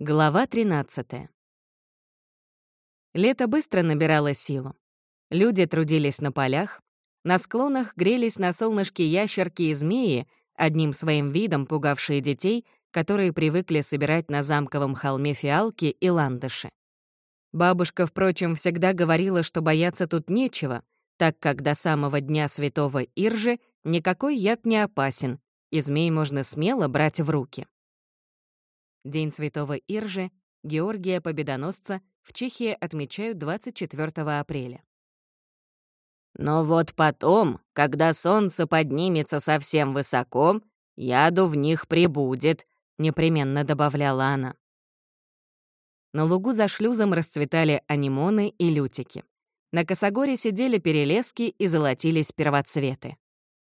Глава 13. Лето быстро набирало силу. Люди трудились на полях, на склонах грелись на солнышке ящерки и змеи, одним своим видом пугавшие детей, которые привыкли собирать на замковом холме фиалки и ландыши. Бабушка, впрочем, всегда говорила, что бояться тут нечего, так как до самого дня святого Иржи никакой яд не опасен, и змей можно смело брать в руки. День Святого Иржи, Георгия Победоносца, в Чехии отмечают 24 апреля. Но вот потом, когда солнце поднимется совсем высоко, яду в них прибудет, непременно добавляла она. На лугу за шлюзом расцветали анимоны и лютики. На косогоре сидели перелески и золотились первоцветы.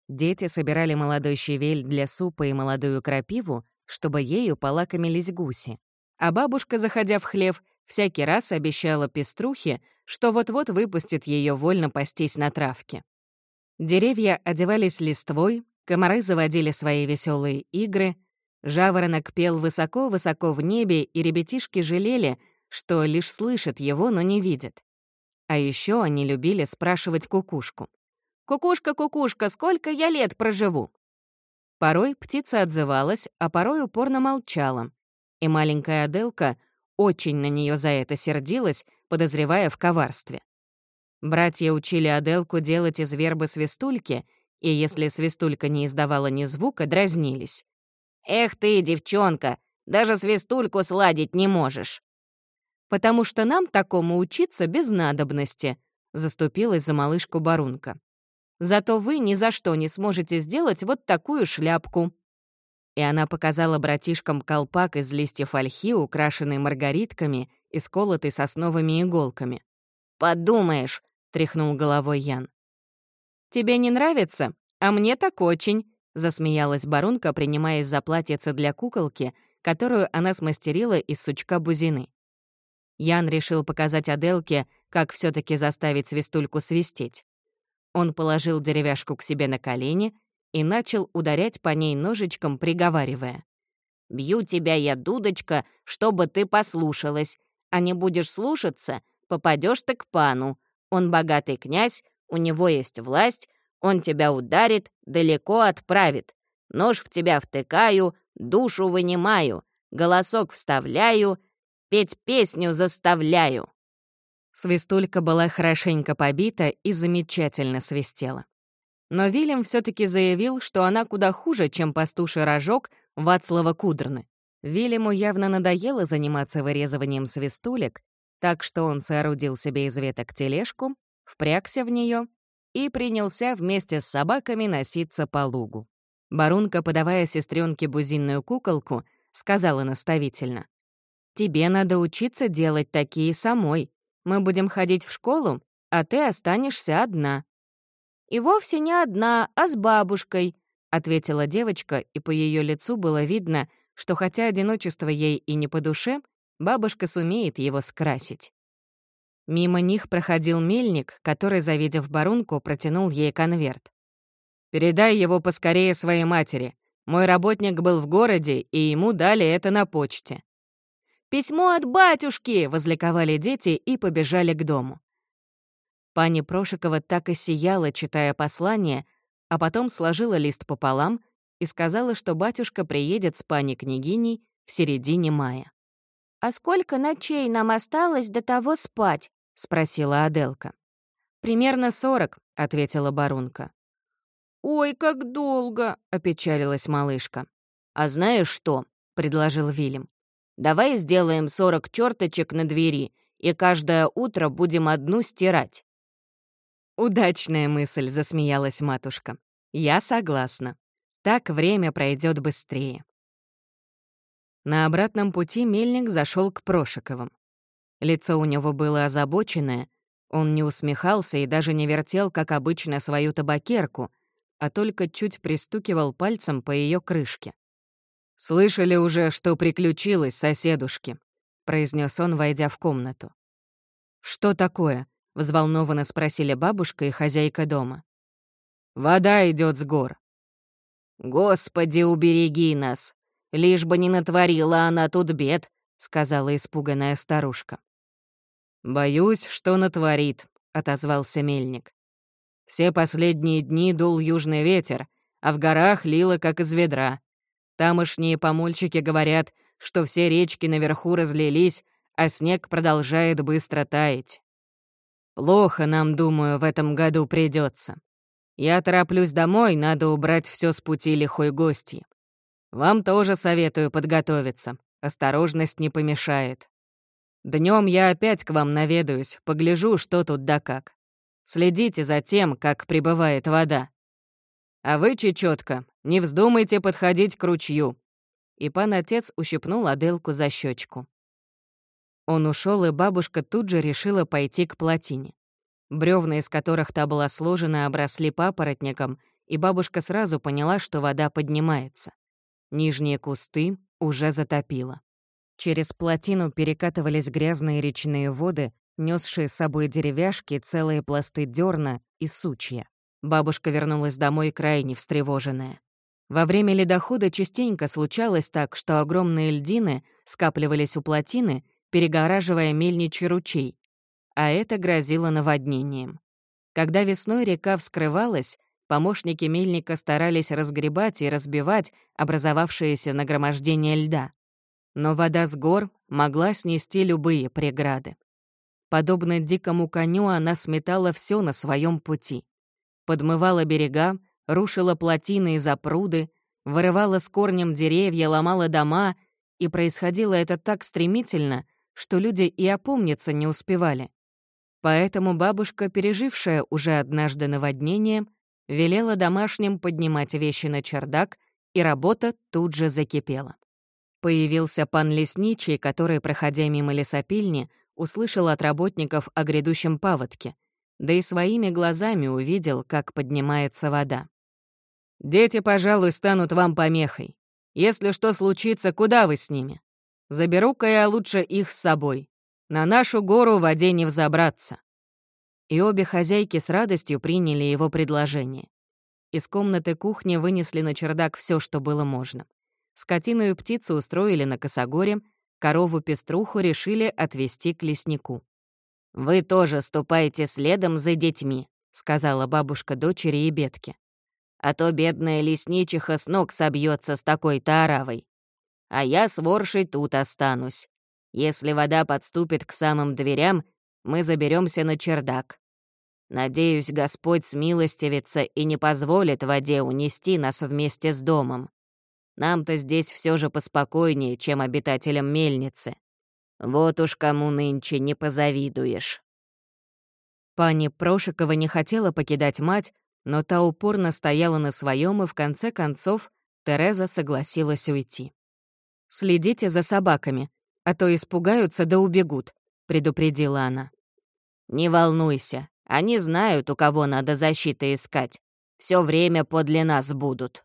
Дети собирали молодой щавель для супа и молодую крапиву, чтобы ею полакомились гуси. А бабушка, заходя в хлев, всякий раз обещала пеструхе, что вот-вот выпустит ее вольно пастись на травке. Деревья одевались листвой, комары заводили свои веселые игры, жаворонок пел высоко-высоко в небе, и ребятишки жалели, что лишь слышат его, но не видят. А еще они любили спрашивать кукушку. «Кукушка, кукушка, сколько я лет проживу?» Порой птица отзывалась, а порой упорно молчала. И маленькая Аделка очень на нее за это сердилась, подозревая в коварстве. Братья учили Аделку делать из вербы свистульки, и если свистулька не издавала ни звука, дразнились. «Эх ты, девчонка, даже свистульку сладить не можешь!» «Потому что нам такому учиться без надобности», — заступилась за малышку Барунка. Зато вы ни за что не сможете сделать вот такую шляпку». И она показала братишкам колпак из листьев ольхи, украшенный маргаритками и сколотый сосновыми иголками. «Подумаешь», — тряхнул головой Ян. «Тебе не нравится? А мне так очень», — засмеялась Барунка, принимаясь за платьице для куколки, которую она смастерила из сучка бузины. Ян решил показать Аделке, как все таки заставить свистульку свистеть. Он положил деревяшку к себе на колени и начал ударять по ней ножичком, приговаривая. «Бью тебя я, дудочка, чтобы ты послушалась, а не будешь слушаться, попадешь ты к пану. Он богатый князь, у него есть власть, он тебя ударит, далеко отправит. Нож в тебя втыкаю, душу вынимаю, голосок вставляю, петь песню заставляю». Свистулька была хорошенько побита и замечательно свистела. Но Вильям все таки заявил, что она куда хуже, чем пастуший рожок Вацлава Кудрны. Вильяму явно надоело заниматься вырезыванием свистулек, так что он соорудил себе из веток тележку, впрягся в нее и принялся вместе с собаками носиться по лугу. Барунка, подавая сестренке бузинную куколку, сказала наставительно. «Тебе надо учиться делать такие самой. Мы будем ходить в школу, а ты останешься одна». «И вовсе не одна, а с бабушкой», — ответила девочка, и по ее лицу было видно, что хотя одиночество ей и не по душе, бабушка сумеет его скрасить. Мимо них проходил мельник, который, завидев барунку, протянул ей конверт. «Передай его поскорее своей матери. Мой работник был в городе, и ему дали это на почте». «Письмо от батюшки!» — возликовали дети и побежали к дому. Пани Прошикова так и сияла, читая послание, а потом сложила лист пополам и сказала, что батюшка приедет с пани-княгиней в середине мая. «А сколько ночей нам осталось до того спать?» — спросила Аделка. «Примерно сорок», — ответила Барунка. «Ой, как долго!» — опечалилась малышка. «А знаешь что?» — предложил Вильям. Давай сделаем 40 черточек на двери, и каждое утро будем одну стирать». «Удачная мысль», — засмеялась матушка. «Я согласна. Так время пройдет быстрее». На обратном пути мельник зашел к Прошиковым. Лицо у него было озабоченное, он не усмехался и даже не вертел, как обычно, свою табакерку, а только чуть пристукивал пальцем по ее крышке. «Слышали уже, что приключилось, соседушки», — произнес он, войдя в комнату. «Что такое?» — взволнованно спросили бабушка и хозяйка дома. «Вода идет с гор». «Господи, убереги нас! Лишь бы не натворила она тут бед», — сказала испуганная старушка. «Боюсь, что натворит», — отозвался мельник. «Все последние дни дул южный ветер, а в горах лило, как из ведра. Тамошние помольчики говорят, что все речки наверху разлились, а снег продолжает быстро таять. Плохо нам, думаю, в этом году придется. Я тороплюсь домой, надо убрать все с пути лихой гости. Вам тоже советую подготовиться. Осторожность не помешает. Днем я опять к вам наведаюсь, погляжу, что тут да как. Следите за тем, как прибывает вода. А вы, чечетка, не вздумайте подходить к ручью». И пан-отец ущипнул Аделку за щечку. Он ушел, и бабушка тут же решила пойти к плотине. Бревна, из которых та была сложена, обросли папоротником, и бабушка сразу поняла, что вода поднимается. Нижние кусты уже затопило. Через плотину перекатывались грязные речные воды, несшие с собой деревяшки, целые пласты дерна и сучья. Бабушка вернулась домой крайне встревоженная. Во время ледохода частенько случалось так, что огромные льдины скапливались у плотины, перегораживая мельничий ручей, а это грозило наводнением. Когда весной река вскрывалась, помощники мельника старались разгребать и разбивать образовавшееся нагромождение льда но вода с гор могла снести любые преграды. Подобно дикому коню, она сметала все на своем пути. Подмывала берега, рушила плотины и запруды, вырывала с корнем деревья, ломала дома, и происходило это так стремительно, что люди и опомниться не успевали. Поэтому бабушка, пережившая уже однажды наводнение, велела домашним поднимать вещи на чердак, и работа тут же закипела. Появился пан Лесничий, который, проходя мимо лесопильни, услышал от работников о грядущем паводке, да и своими глазами увидел, как поднимается вода. «Дети, пожалуй, станут вам помехой. Если что случится, куда вы с ними? Заберу-ка я лучше их с собой. На нашу гору в воде не взобраться». И обе хозяйки с радостью приняли его предложение. Из комнаты кухни вынесли на чердак все, что было можно. Скотину и птицу устроили на косогоре, корову-пеструху решили отвезти к леснику. «Вы тоже ступайте следом за детьми», — сказала бабушка дочери и бедке. «А то бедная лесничиха с ног собьется с такой-то оравой. А я с воршей тут останусь. Если вода подступит к самым дверям, мы заберемся на чердак. Надеюсь, Господь смилостивится и не позволит воде унести нас вместе с домом. Нам-то здесь все же поспокойнее, чем обитателям мельницы. Вот уж кому нынче не позавидуешь». Пани Прошикова не хотела покидать мать, но та упорно стояла на своем, и в конце концов Тереза согласилась уйти. «Следите за собаками, а то испугаются да убегут», — предупредила она. «Не волнуйся, они знают, у кого надо защиты искать. Все время подле нас будут».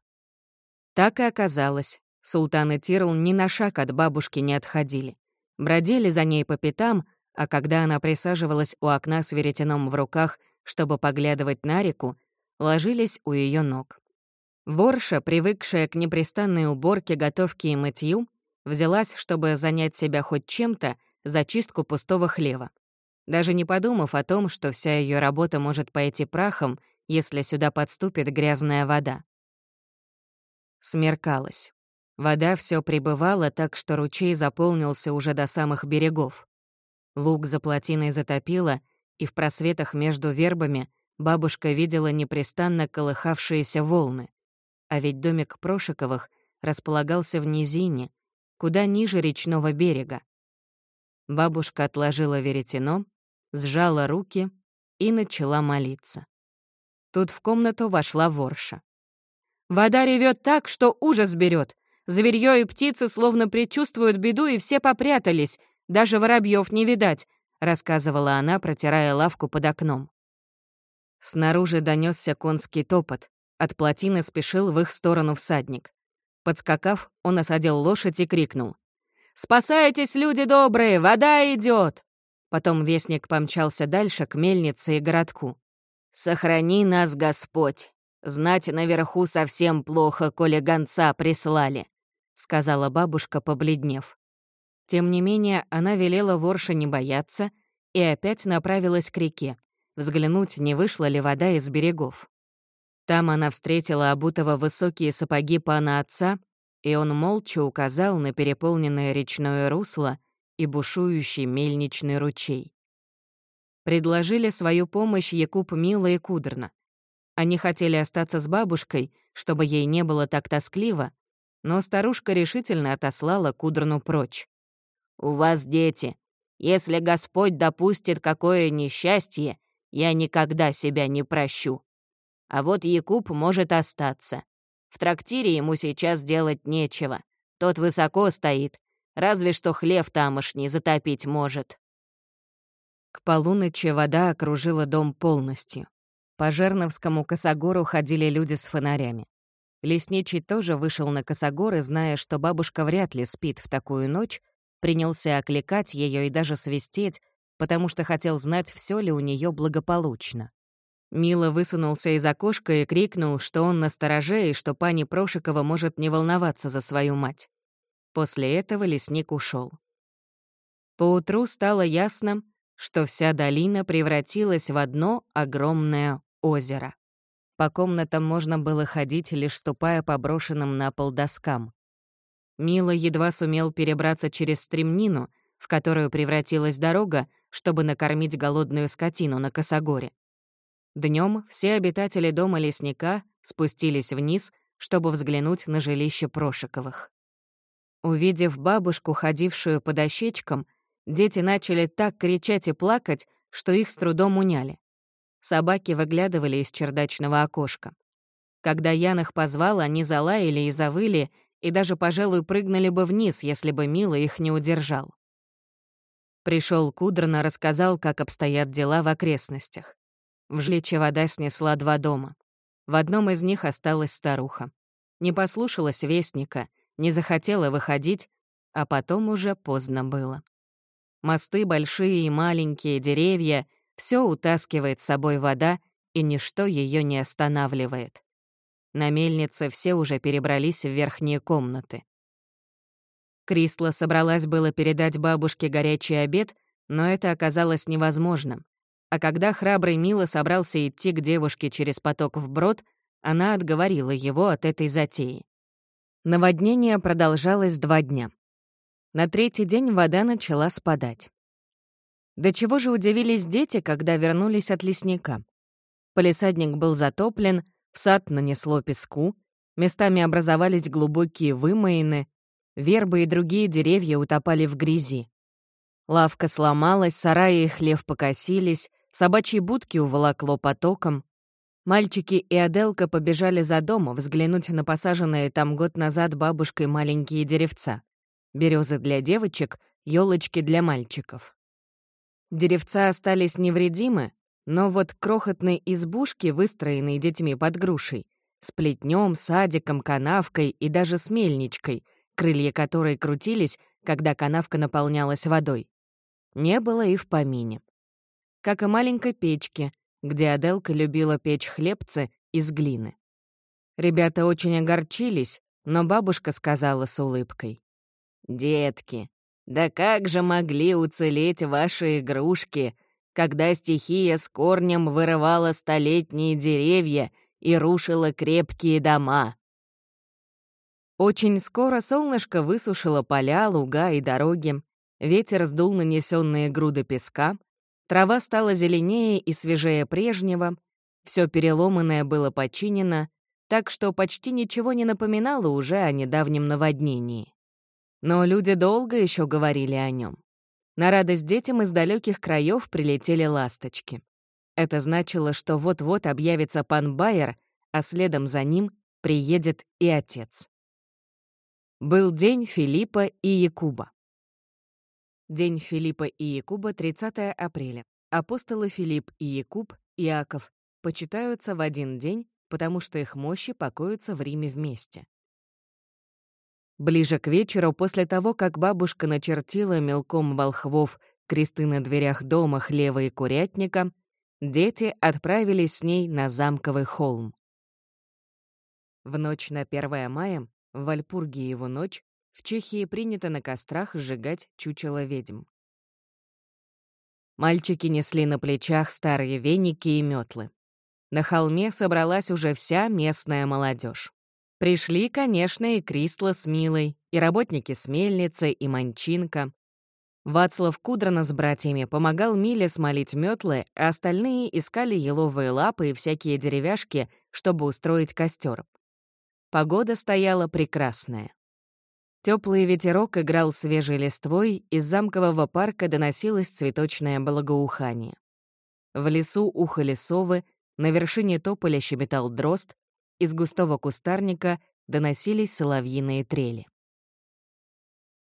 Так и оказалось. Султан и Тирл ни на шаг от бабушки не отходили. Бродили за ней по пятам, а когда она присаживалась у окна с веретеном в руках, чтобы поглядывать на реку, ложились у ее ног. Ворша, привыкшая к непрестанной уборке, готовке и мытью, взялась, чтобы занять себя хоть чем-то, за чистку пустого хлева. Даже не подумав о том, что вся ее работа может пойти прахом, если сюда подступит грязная вода. Смеркалось. Вода все прибывала так, что ручей заполнился уже до самых берегов. Луг за плотиной затопило, и в просветах между вербами бабушка видела непрестанно колыхавшиеся волны. А ведь домик Прошиковых располагался в низине, куда ниже речного берега. Бабушка отложила веретено, сжала руки и начала молиться. Тут в комнату вошла ворша. Вода ревет так, что ужас берет. Зверьё и птицы словно предчувствуют беду, и все попрятались. Даже воробьев не видать», — рассказывала она, протирая лавку под окном. Снаружи донесся конский топот. От плотины спешил в их сторону всадник. Подскакав, он осадил лошадь и крикнул. «Спасайтесь, люди добрые! Вода идет!" Потом вестник помчался дальше к мельнице и городку. «Сохрани нас, Господь!» Знать наверху совсем плохо, коли гонца прислали», — сказала бабушка, побледнев. Тем не менее, она велела ворша не бояться и опять направилась к реке, взглянуть, не вышла ли вода из берегов. Там она встретила обутого высокие сапоги пана отца, и он молча указал на переполненное речное русло и бушующий мельничный ручей. Предложили свою помощь Якуб Мила и Кудрна. Они хотели остаться с бабушкой, чтобы ей не было так тоскливо, но старушка решительно отослала Кудрну прочь. «У вас дети. Если Господь допустит какое несчастье, я никогда себя не прощу. А вот Якуб может остаться. В трактире ему сейчас делать нечего. Тот высоко стоит, разве что хлев тамошний затопить может». К полуночи вода окружила дом полностью. По Жерновскому косогору ходили люди с фонарями. Лесничий тоже вышел на косогоры, зная, что бабушка вряд ли спит в такую ночь, принялся окликать ее и даже свистеть, потому что хотел знать, все ли у нее благополучно. Мила высунулся из окошка и крикнул, что он на стороже и что пани Прошикова может не волноваться за свою мать. После этого лесник ушел. Поутру стало ясно, что вся долина превратилась в одно огромное озеро. По комнатам можно было ходить, лишь ступая по брошенным на пол доскам. Мила едва сумел перебраться через стремнину, в которую превратилась дорога, чтобы накормить голодную скотину на Косогоре. Днем все обитатели дома лесника спустились вниз, чтобы взглянуть на жилище Прошиковых. Увидев бабушку, ходившую по дощечкам, дети начали так кричать и плакать, что их с трудом уняли. Собаки выглядывали из чердачного окошка. Когда Ян их позвал, они залаяли и завыли, и даже, пожалуй, прыгнули бы вниз, если бы Мила их не удержал. Пришел Кудрона, рассказал, как обстоят дела в окрестностях. В Жличе вода снесла два дома. В одном из них осталась старуха. Не послушалась вестника, не захотела выходить, а потом уже поздно было. Мосты большие и маленькие, деревья — все утаскивает с собой вода, и ничто ее не останавливает. На мельнице все уже перебрались в верхние комнаты. Крисла собралась было передать бабушке горячий обед, но это оказалось невозможным. А когда храбрый Мила собрался идти к девушке через поток вброд, она отговорила его от этой затеи. Наводнение продолжалось два дня. На третий день вода начала спадать. До чего же удивились дети, когда вернулись от лесника. Полисадник был затоплен, в сад нанесло песку, местами образовались глубокие вымоины, вербы и другие деревья утопали в грязи. Лавка сломалась, сараи и хлев покосились, собачьи будки уволокло потоком. Мальчики и Аделка побежали за дом взглянуть на посаженные там год назад бабушкой маленькие деревца. Березы для девочек, елочки для мальчиков. Деревца остались невредимы, но вот крохотные избушки, выстроенные детьми под грушей, с плетнем, садиком, канавкой и даже с мельничкой, крылья которой крутились, когда канавка наполнялась водой, не было и в помине. Как и маленькой печки, где Аделка любила печь хлебцы из глины. Ребята очень огорчились, но бабушка сказала с улыбкой. «Детки, да как же могли уцелеть ваши игрушки, когда стихия с корнем вырывала столетние деревья и рушила крепкие дома?» Очень скоро солнышко высушило поля, луга и дороги, ветер сдул нанесенные груды песка, трава стала зеленее и свежее прежнего, все переломанное было починено, так что почти ничего не напоминало уже о недавнем наводнении. Но люди долго еще говорили о нем. На радость детям из далеких краев прилетели ласточки. Это значило, что вот-вот объявится пан Байер, а следом за ним приедет и отец. Был день Филиппа и Якуба. День Филиппа и Якуба, 30 апреля. Апостолы Филипп и Якуб, Иаков, почитаются в один день, потому что их мощи покоятся в Риме вместе. Ближе к вечеру, после того, как бабушка начертила мелком волхвов кресты на дверях дома, хлева и курятника, дети отправились с ней на замковый холм. В ночь на 1 мая, в Вальпургиеву ночь, В Чехии принято на кострах сжигать чучело ведьм. Мальчики несли на плечах старые веники и метлы. На холме собралась уже вся местная молодежь. Пришли, конечно, и Крисла с Милой, и работники с мельницы, и Манчинка. Вацлав Кудрана с братьями помогал Миле смолить метлы, а остальные искали еловые лапы и всякие деревяшки, чтобы устроить костер. Погода стояла прекрасная. Теплый ветерок играл свежей листвой, из замкового парка доносилось цветочное благоухание. В лесу ухали совы, на вершине тополя щебетал дрозд, из густого кустарника доносились соловьиные трели.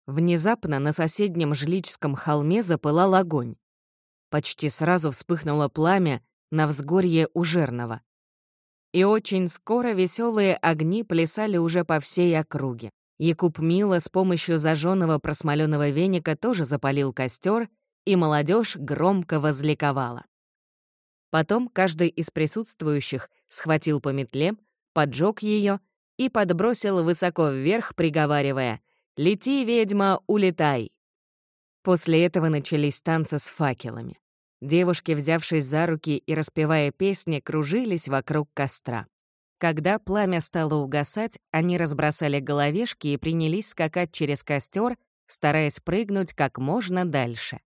Внезапно на соседнем Жличском холме запылал огонь. Почти сразу вспыхнуло пламя на взгорье у Жернова. И очень скоро веселые огни плясали уже по всей округе. Якуб Мила с помощью зажженного просмоленного веника тоже запалил костер, и молодежь громко возликовала. Потом каждый из присутствующих схватил по метле, поджег ее и подбросил высоко вверх, приговаривая «Лети, ведьма, улетай!». После этого начались танцы с факелами. Девушки, взявшись за руки и распевая песни, кружились вокруг костра. Когда пламя стало угасать, они разбросали головешки и принялись скакать через костер, стараясь прыгнуть как можно дальше.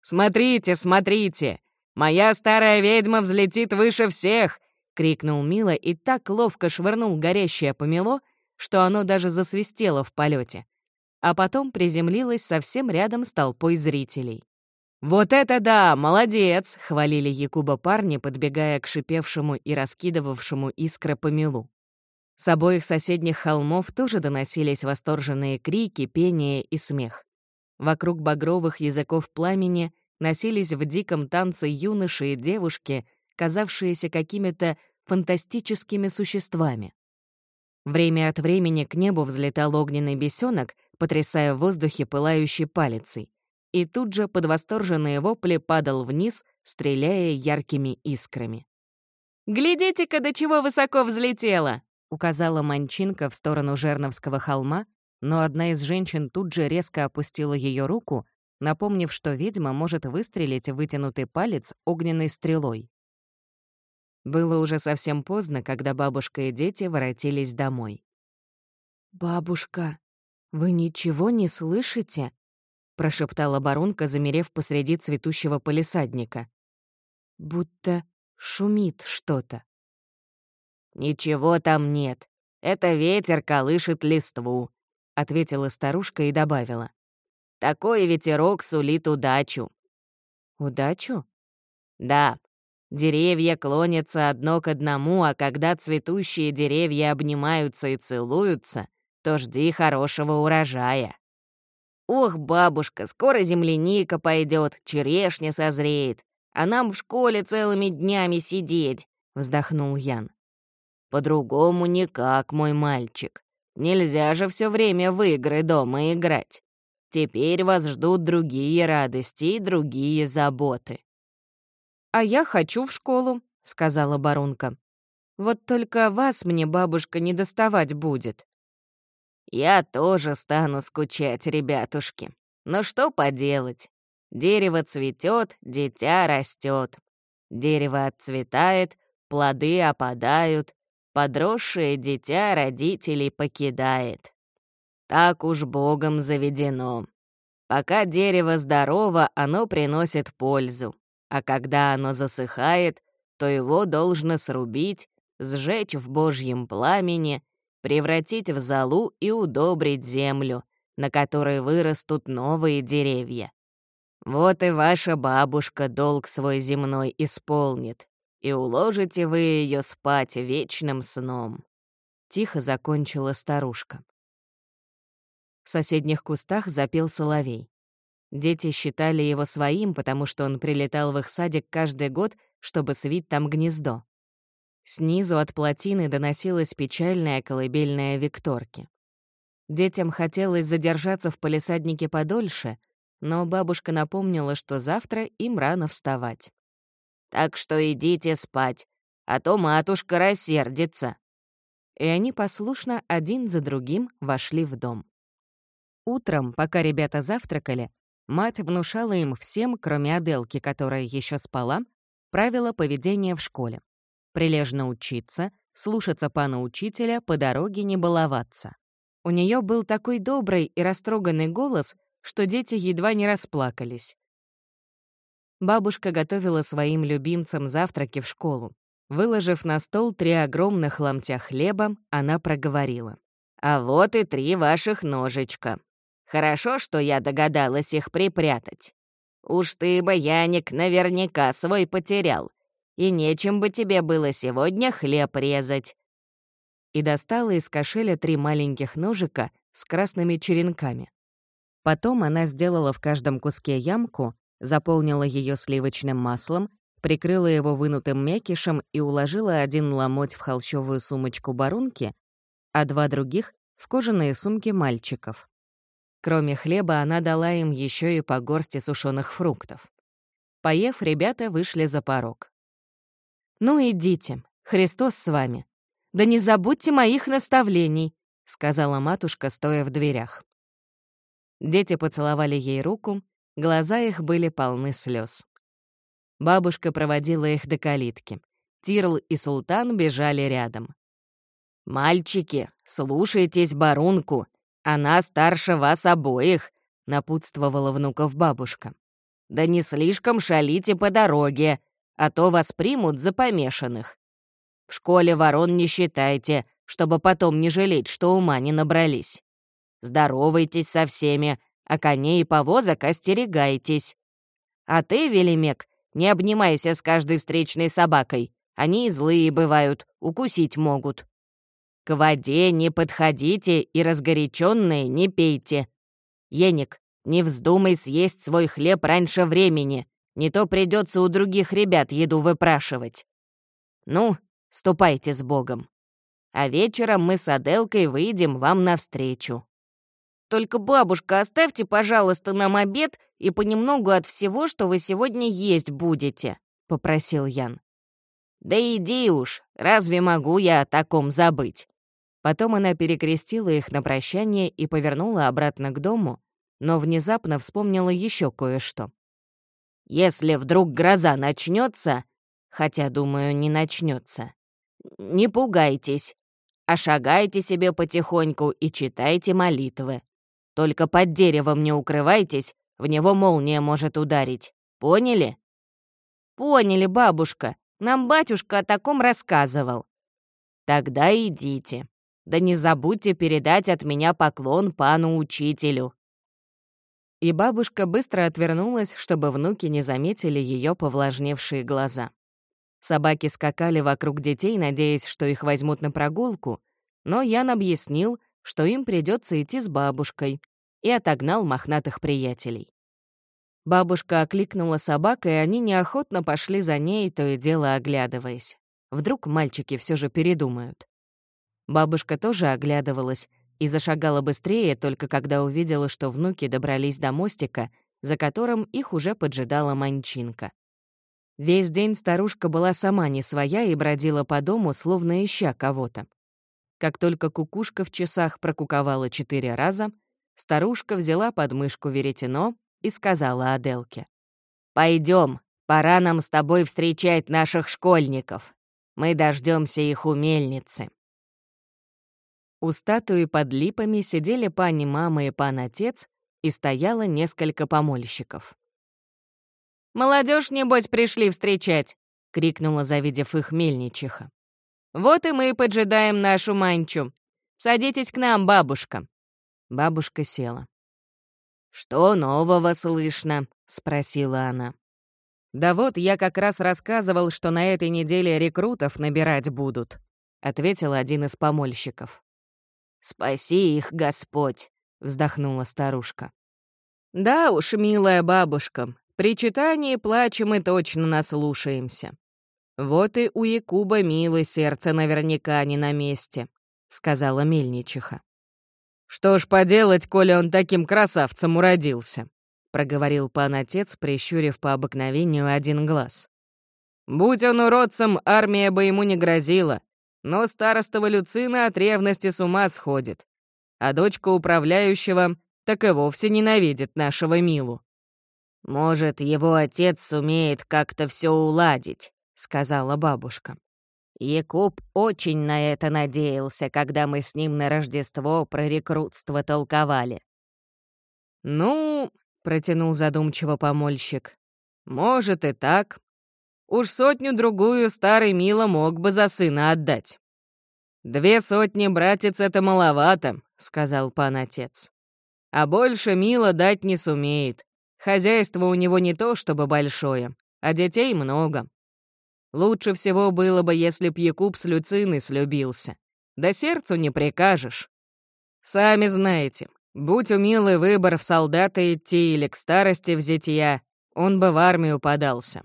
«Смотрите, смотрите! Моя старая ведьма взлетит выше всех!» — крикнул Мила и так ловко швырнул горящее помело, что оно даже засвистело в полете, а потом приземлилось совсем рядом с толпой зрителей. «Вот это да! Молодец!» — хвалили Якуба парни, подбегая к шипевшему и раскидывавшему искры помелу. С обоих соседних холмов тоже доносились восторженные крики, пение и смех. Вокруг багровых языков пламени носились в диком танце юноши и девушки, казавшиеся какими-то фантастическими существами. Время от времени к небу взлетал огненный бесенок, потрясая в воздухе пылающей палицей и тут же под восторженные вопли падал вниз, стреляя яркими искрами. «Глядите-ка, до чего высоко взлетела!» — указала Манчинка в сторону Жерновского холма, но одна из женщин тут же резко опустила ее руку, напомнив, что ведьма может выстрелить вытянутый палец огненной стрелой. Было уже совсем поздно, когда бабушка и дети воротились домой. «Бабушка, вы ничего не слышите?» — прошептала барунка, замерев посреди цветущего полисадника. «Будто шумит что-то». «Ничего там нет. Это ветер колышет листву», — ответила старушка и добавила. «Такой ветерок сулит удачу». «Удачу?» «Да. Деревья клонятся одно к одному, а когда цветущие деревья обнимаются и целуются, то жди хорошего урожая». «Ох, бабушка, скоро земляника пойдет, черешня созреет, а нам в школе целыми днями сидеть», — вздохнул Ян. «По-другому никак, мой мальчик. Нельзя же все время в игры дома играть. Теперь вас ждут другие радости и другие заботы». «А я хочу в школу», — сказала Барунка. «Вот только вас мне бабушка не доставать будет». Я тоже стану скучать, ребятушки. Но что поделать? Дерево цветет, дитя растет. Дерево отцветает, плоды опадают, подросшее дитя родителей покидает. Так уж Богом заведено. Пока дерево здорово, оно приносит пользу, а когда оно засыхает, то его должно срубить, сжечь в божьем пламени превратить в золу и удобрить землю, на которой вырастут новые деревья. Вот и ваша бабушка долг свой земной исполнит, и уложите вы ее спать вечным сном. Тихо закончила старушка. В соседних кустах запел соловей. Дети считали его своим, потому что он прилетал в их садик каждый год, чтобы свить там гнездо. Снизу от плотины доносилась печальная колыбельная Викторки. Детям хотелось задержаться в полисаднике подольше, но бабушка напомнила, что завтра им рано вставать. «Так что идите спать, а то матушка рассердится». И они послушно один за другим вошли в дом. Утром, пока ребята завтракали, мать внушала им всем, кроме Аделки, которая еще спала, правила поведения в школе. Прилежно учиться, слушаться пана учителя, по дороге не баловаться. У нее был такой добрый и растроганный голос, что дети едва не расплакались. Бабушка готовила своим любимцам завтраки в школу. Выложив на стол три огромных ломтя хлеба, она проговорила. «А вот и три ваших ножичка. Хорошо, что я догадалась их припрятать. Уж ты бы, Яник, наверняка свой потерял. И нечем бы тебе было сегодня хлеб резать». И достала из кошеля три маленьких ножика с красными черенками. Потом она сделала в каждом куске ямку, заполнила ее сливочным маслом, прикрыла его вынутым мякишем и уложила один ломоть в холщовую сумочку барунки, а два других — в кожаные сумки мальчиков. Кроме хлеба, она дала им еще и по горсти сушеных фруктов. Поев, ребята вышли за порог. «Ну, идите, Христос с вами. Да не забудьте моих наставлений», — сказала матушка, стоя в дверях. Дети поцеловали ей руку, глаза их были полны слез. Бабушка проводила их до калитки. Тирл и Султан бежали рядом. «Мальчики, слушайтесь Барунку, она старше вас обоих», — напутствовала внуков бабушка. «Да не слишком шалите по дороге, а то вас примут за помешанных. В школе ворон не считайте, чтобы потом не жалеть, что ума не набрались. Здоровайтесь со всеми, а коней и повозок остерегайтесь. А ты, Велимек, не обнимайся с каждой встречной собакой. Они и злые бывают, укусить могут. К воде не подходите и разгоряченные не пейте. Еник, не вздумай съесть свой хлеб раньше времени, не то придется у других ребят еду выпрашивать. Ну, ступайте с Богом. А вечером мы с Аделкой выйдем вам навстречу. Только, бабушка, оставьте, пожалуйста, нам обед и понемногу от всего, что вы сегодня есть будете», — попросил Ян. «Да иди уж, разве могу я о таком забыть?» Потом она перекрестила их на прощание и повернула обратно к дому, но внезапно вспомнила еще кое-что. «Если вдруг гроза начнется, хотя, думаю, не начнется, не пугайтесь, а шагайте себе потихоньку и читайте молитвы. Только под деревом не укрывайтесь, в него молния может ударить. Поняли?» «Поняли, бабушка. Нам батюшка о таком рассказывал». «Тогда идите. Да не забудьте передать от меня поклон пану-учителю». И бабушка быстро отвернулась, чтобы внуки не заметили ее повлажневшие глаза. Собаки скакали вокруг детей, надеясь, что их возьмут на прогулку, но Ян объяснил, что им придется идти с бабушкой, и отогнал мохнатых приятелей. Бабушка окликнула собак, и они неохотно пошли за ней, то и дело оглядываясь. Вдруг мальчики все же передумают. Бабушка тоже оглядывалась и зашагала быстрее, только когда увидела, что внуки добрались до мостика, за которым их уже поджидала манчинка. Весь день старушка была сама не своя и бродила по дому, словно ища кого-то. Как только кукушка в часах прокуковала четыре раза, старушка взяла под мышку веретено и сказала Аделке. «Пойдем, пора нам с тобой встречать наших школьников. Мы дождемся их у мельницы». У статуи под липами сидели пани мама и пан отец, и стояло несколько помольщиков. Молодежь, небось, пришли встречать!» — крикнула, завидев их мельничиха. «Вот и мы поджидаем нашу манчу. Садитесь к нам, бабушка». Бабушка села. «Что нового слышно?» — спросила она. «Да вот я как раз рассказывал, что на этой неделе рекрутов набирать будут», — ответил один из помольщиков. «Спаси их, Господь!» — вздохнула старушка. «Да уж, милая бабушка, при читании плача мы точно наслушаемся. Вот и у Якуба милое сердце наверняка не на месте», — сказала мельничиха. «Что ж поделать, коли он таким красавцем уродился?» — проговорил пан-отец, прищурив по обыкновению один глаз. «Будь он уродцем, армия бы ему не грозила, но старостова Люцина от ревности с ума сходит. А дочка управляющего так и вовсе ненавидит нашего Милу». «Может, его отец сумеет как-то все уладить», — сказала бабушка. Якуб очень на это надеялся, когда мы с ним на Рождество про рекрутство толковали. «Ну, — протянул задумчиво помольщик, — может и так. Уж сотню-другую старый Мила мог бы за сына отдать». «Две сотни, братец, это маловато», — сказал пан-отец. «А больше Мила дать не сумеет. Хозяйство у него не то чтобы большое, а детей много. Лучше всего было бы, если б Якуб с Люциной слюбился. Да сердцу не прикажешь. Сами знаете, будь у Милы выбор в солдаты идти или к старости в зятья, он бы в армию подался.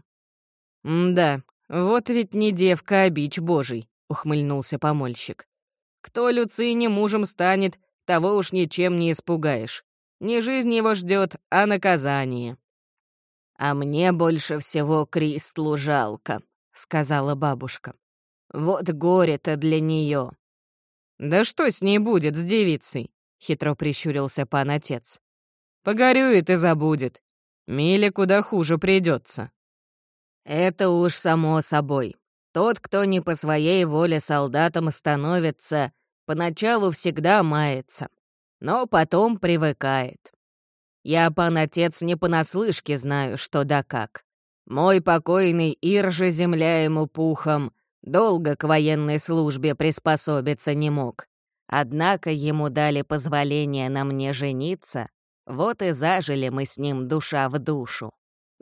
«Да, вот ведь не девка, а бич божий», — ухмыльнулся помольщик. «Кто Люцине мужем станет, того уж ничем не испугаешь. Не жизнь его ждет, а наказание». «А мне больше всего Кристлу жалко», — сказала бабушка. «Вот горе-то для нее. «Да что с ней будет, с девицей?» — хитро прищурился пан-отец. «Погорюет и забудет. Миле куда хуже придется. «Это уж само собой. Тот, кто не по своей воле солдатом становится, поначалу всегда мается, но потом привыкает. Я, пан-отец, не понаслышке знаю, что да как. Мой покойный Ир же земля ему пухом, долго к военной службе приспособиться не мог. Однако ему дали позволение на мне жениться, вот и зажили мы с ним душа в душу.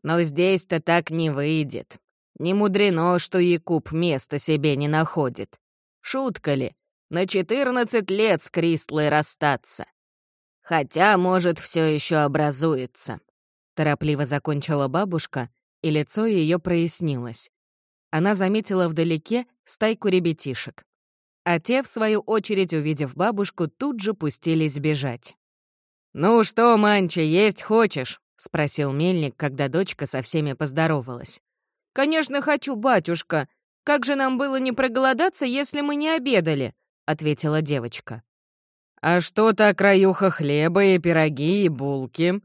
Но здесь-то так не выйдет. Не мудрено, что Якуб места себе не находит. Шутка ли? На 14 лет с Кристлой расстаться. Хотя, может, все еще образуется. Торопливо закончила бабушка, и лицо ее прояснилось. Она заметила вдалеке стайку ребятишек. А те, в свою очередь, увидев бабушку, тут же пустились бежать. «Ну что, Манча, есть хочешь?» — спросил мельник, когда дочка со всеми поздоровалась. «Конечно хочу, батюшка. Как же нам было не проголодаться, если мы не обедали?» — ответила девочка. «А что-то краюха хлеба и пироги и булки?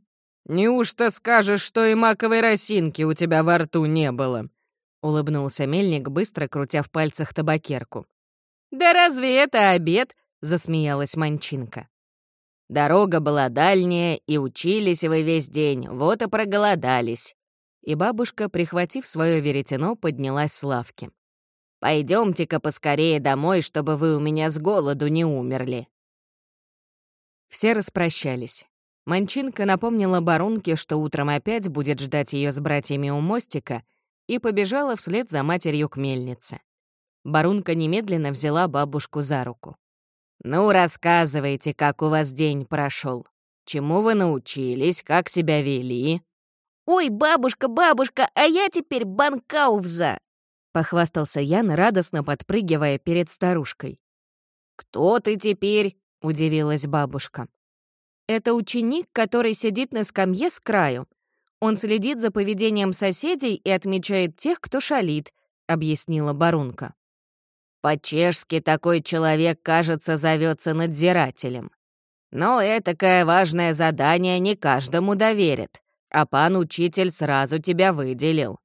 Неужто скажешь, что и маковой росинки у тебя во рту не было?» — улыбнулся мельник, быстро крутя в пальцах табакерку. «Да разве это обед?» — засмеялась Манчинка. Дорога была дальняя, и учились вы весь день, вот и проголодались». И бабушка, прихватив свое веретено, поднялась с лавки. «Пойдемте-ка поскорее домой, чтобы вы у меня с голоду не умерли». Все распрощались. Манчинка напомнила барунке, что утром опять будет ждать ее с братьями у мостика, и побежала вслед за матерью к мельнице. Барунка немедленно взяла бабушку за руку. «Ну, рассказывайте, как у вас день прошел. Чему вы научились, как себя вели?» «Ой, бабушка, бабушка, а я теперь банкаувза!» — похвастался Ян, радостно подпрыгивая перед старушкой. «Кто ты теперь?» — удивилась бабушка. «Это ученик, который сидит на скамье с краю. Он следит за поведением соседей и отмечает тех, кто шалит», — объяснила Барунка. По-чешски такой человек, кажется, зовется надзирателем. Но этакое важное задание не каждому доверит, а пан-учитель сразу тебя выделил.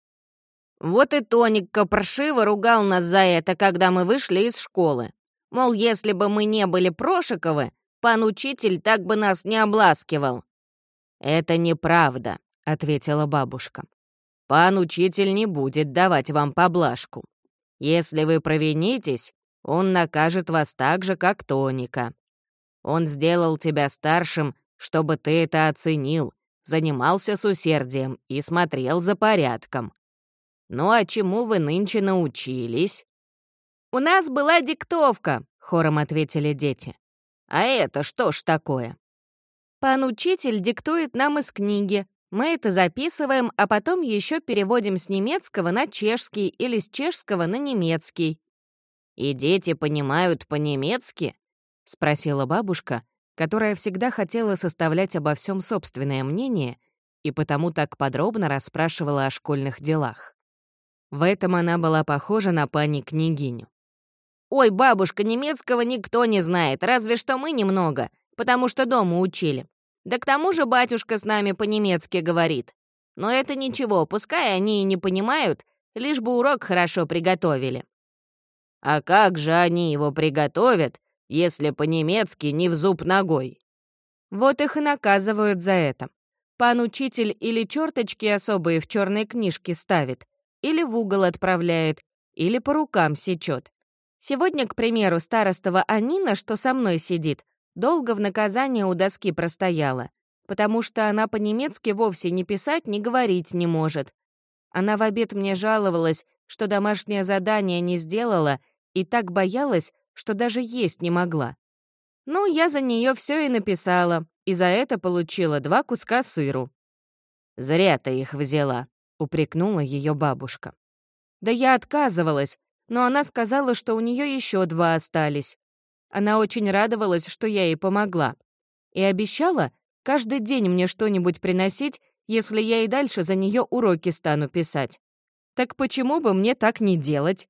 Вот и Тоник паршиво ругал нас за это, когда мы вышли из школы. Мол, если бы мы не были Прошиковы, пан-учитель так бы нас не обласкивал. «Это неправда», — ответила бабушка. «Пан-учитель не будет давать вам поблажку. Если вы провинитесь, он накажет вас так же, как Тоника. Он сделал тебя старшим, чтобы ты это оценил, занимался с усердием и смотрел за порядком. Ну а чему вы нынче научились?» «У нас была диктовка», — хором ответили дети. «А это что ж такое?» «Пан учитель диктует нам из книги, мы это записываем, а потом еще переводим с немецкого на чешский или с чешского на немецкий. «И дети понимают по-немецки?» — спросила бабушка, которая всегда хотела составлять обо всем собственное мнение и потому так подробно расспрашивала о школьных делах. В этом она была похожа на пани-княгиню. «Ой, бабушка, немецкого никто не знает, разве что мы немного, потому что дома учили. Да к тому же батюшка с нами по-немецки говорит. Но это ничего, пускай они и не понимают, лишь бы урок хорошо приготовили». «А как же они его приготовят, если по-немецки не в зуб ногой?» Вот их и наказывают за это. Пан учитель или черточки особые в черной книжке ставит, или в угол отправляет, или по рукам сечет. Сегодня, к примеру, старостова Анина, что со мной сидит, долго в наказание у доски простояла, потому что она по-немецки вовсе не писать, ни говорить не может. Она в обед мне жаловалась, что домашнее задание не сделала и так боялась, что даже есть не могла. Ну, я за нее все и написала, и за это получила два куска сыру. «Зря ты их взяла», — упрекнула ее бабушка. «Да я отказывалась, но она сказала, что у нее еще два остались. Она очень радовалась, что я ей помогла. И обещала каждый день мне что-нибудь приносить, если я и дальше за нее уроки стану писать. Так почему бы мне так не делать?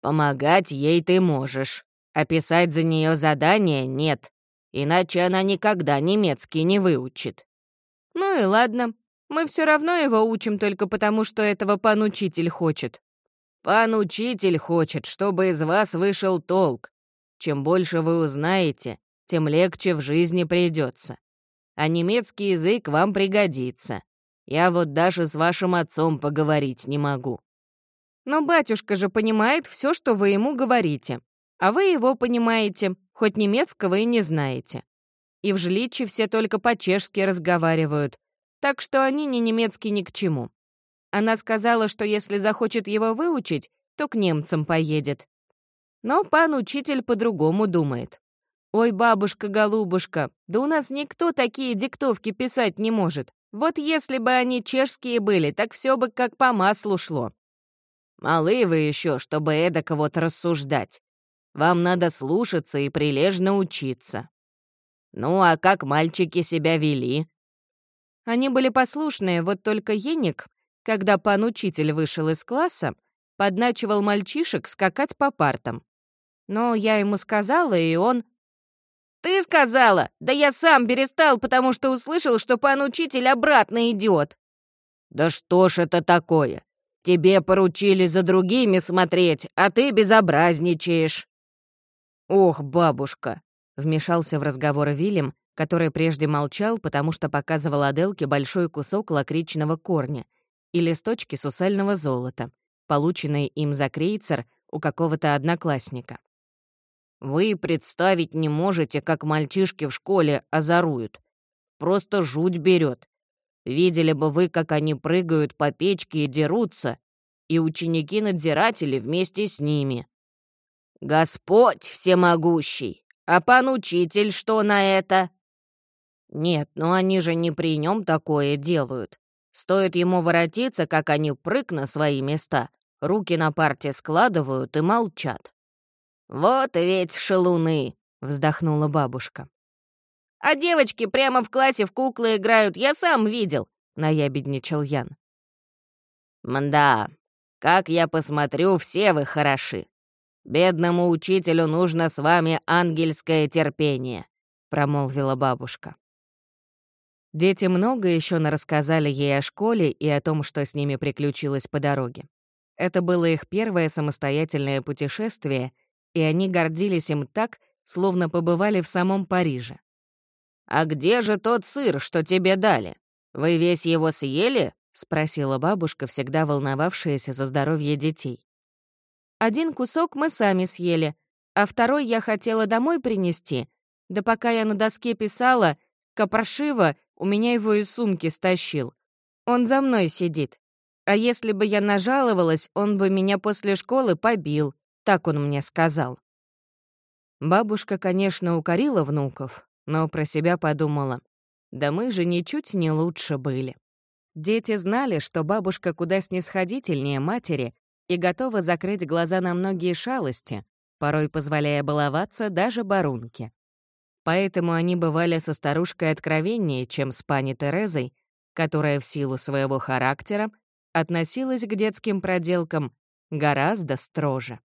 Помогать ей ты можешь, а писать за нее задания нет, иначе она никогда немецкий не выучит. Ну и ладно, мы все равно его учим только потому, что этого пан учитель хочет. Пан учитель хочет, чтобы из вас вышел толк. Чем больше вы узнаете, тем легче в жизни придется. А немецкий язык вам пригодится. Я вот даже с вашим отцом поговорить не могу». «Но батюшка же понимает все, что вы ему говорите. А вы его понимаете, хоть немецкого и не знаете. И в жиличе все только по-чешски разговаривают, так что они не немецкий ни к чему. Она сказала, что если захочет его выучить, то к немцам поедет. Но пан учитель по-другому думает. «Ой, бабушка-голубушка, да у нас никто такие диктовки писать не может. Вот если бы они чешские были, так все бы как по маслу шло». «Малы вы еще, чтобы эдако вот рассуждать. Вам надо слушаться и прилежно учиться». «Ну, а как мальчики себя вели?» Они были послушные, вот только Еник когда пан-учитель вышел из класса, подначивал мальчишек скакать по партам. Но я ему сказала, и он... «Ты сказала! Да я сам перестал, потому что услышал, что пан-учитель обратно идет!» «Да что ж это такое? Тебе поручили за другими смотреть, а ты безобразничаешь!» «Ох, бабушка!» — вмешался в разговор Вильям, который прежде молчал, потому что показывал Аделке большой кусок лакричного корня — и листочки сусального золота, полученные им за крейцер у какого-то одноклассника. «Вы представить не можете, как мальчишки в школе озоруют. Просто жуть берет. Видели бы вы, как они прыгают по печке и дерутся, и ученики-надзиратели вместе с ними. Господь всемогущий! А пан учитель что на это?» «Нет, ну они же не при нем такое делают. Стоит ему воротиться, как они прыг на свои места, руки на парте складывают и молчат. «Вот ведь шалуны!» — вздохнула бабушка. «А девочки прямо в классе в куклы играют, я сам видел», — наябедничал Ян. «Мда, как я посмотрю, все вы хороши. Бедному учителю нужно с вами ангельское терпение», — промолвила бабушка. Дети много еще нарассказали ей о школе и о том, что с ними приключилось по дороге. Это было их первое самостоятельное путешествие, и они гордились им так, словно побывали в самом Париже. «А где же тот сыр, что тебе дали? Вы весь его съели?» — спросила бабушка, всегда волновавшаяся за здоровье детей. «Один кусок мы сами съели, а второй я хотела домой принести. Да пока я на доске писала, Капрошива у меня его из сумки стащил. Он за мной сидит. А если бы я нажаловалась, он бы меня после школы побил. Так он мне сказал. Бабушка, конечно, укорила внуков, но про себя подумала. Да мы же ничуть не лучше были. Дети знали, что бабушка куда снисходительнее матери и готова закрыть глаза на многие шалости, порой позволяя баловаться даже барунке. Поэтому они бывали со старушкой откровеннее, чем с пани Терезой, которая в силу своего характера относилась к детским проделкам гораздо строже.